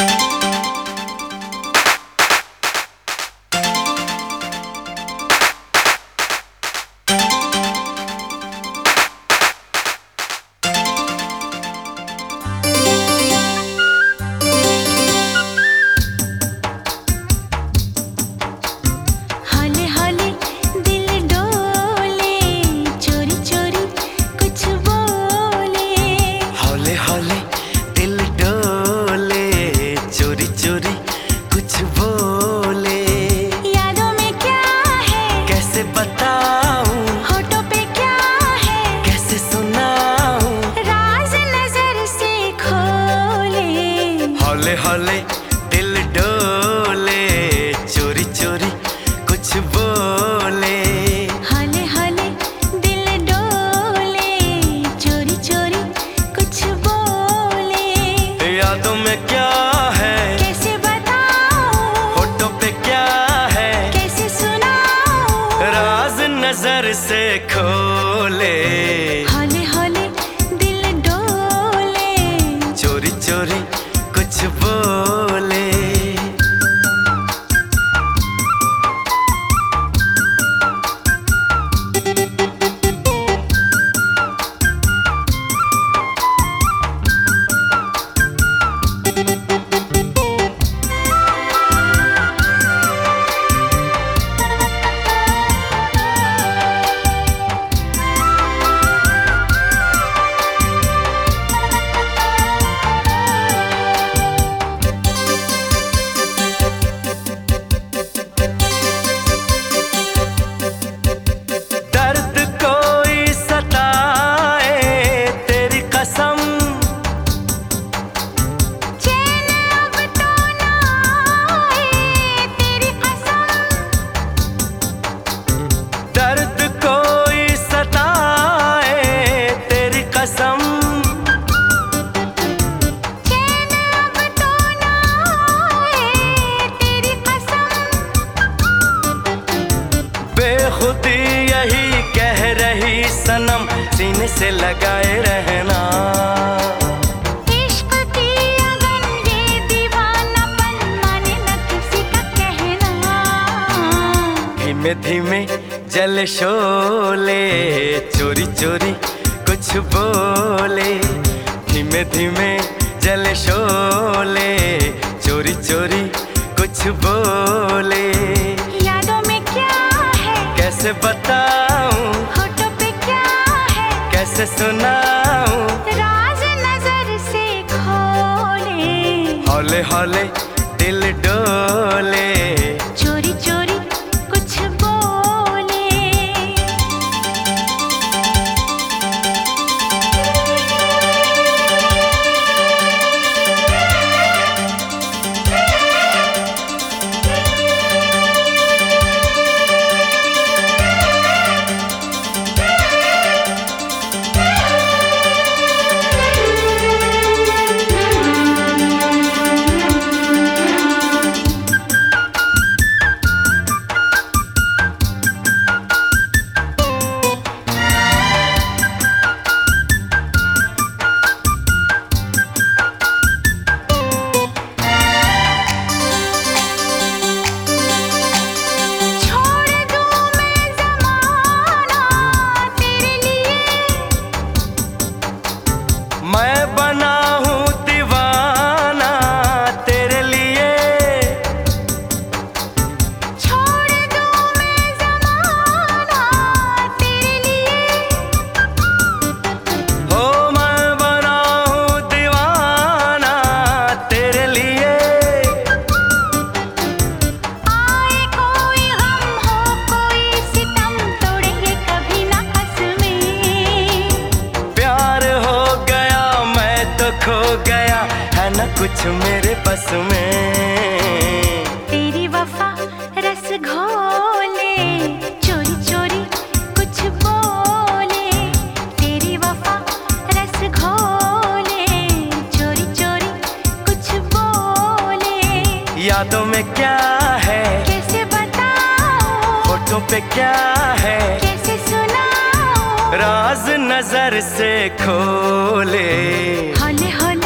हौले कुछ बोले सनम सीने से लगाए रहना। इश्क की अगन ये दीवानापन माने न किसी का कहना। धीमे धीमे जल शोले चोरी चोरी कुछ बोले। धीमे धीमे जल शोले चोरी चोरी कुछ बोले। यादों में क्या है? कैसे है कैसे सुनाऊं। राज नज़र से खोले। हौले हौले दिल डोले। न कुछ मेरे बस में। तेरी वफा रस घोले चोरी चोरी कुछ बोले। तेरी वफा रस घोले चोरी चोरी कुछ बोले। यादों में क्या है? कैसे बताऊँ? होठों पे क्या है? कैसे सुनाऊं? राज नज़र से खोले। हौले हौले